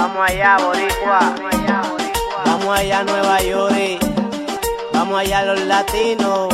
Vamos allá, Boricua. Vamos allá Nueva York. Vamos allá los latinos.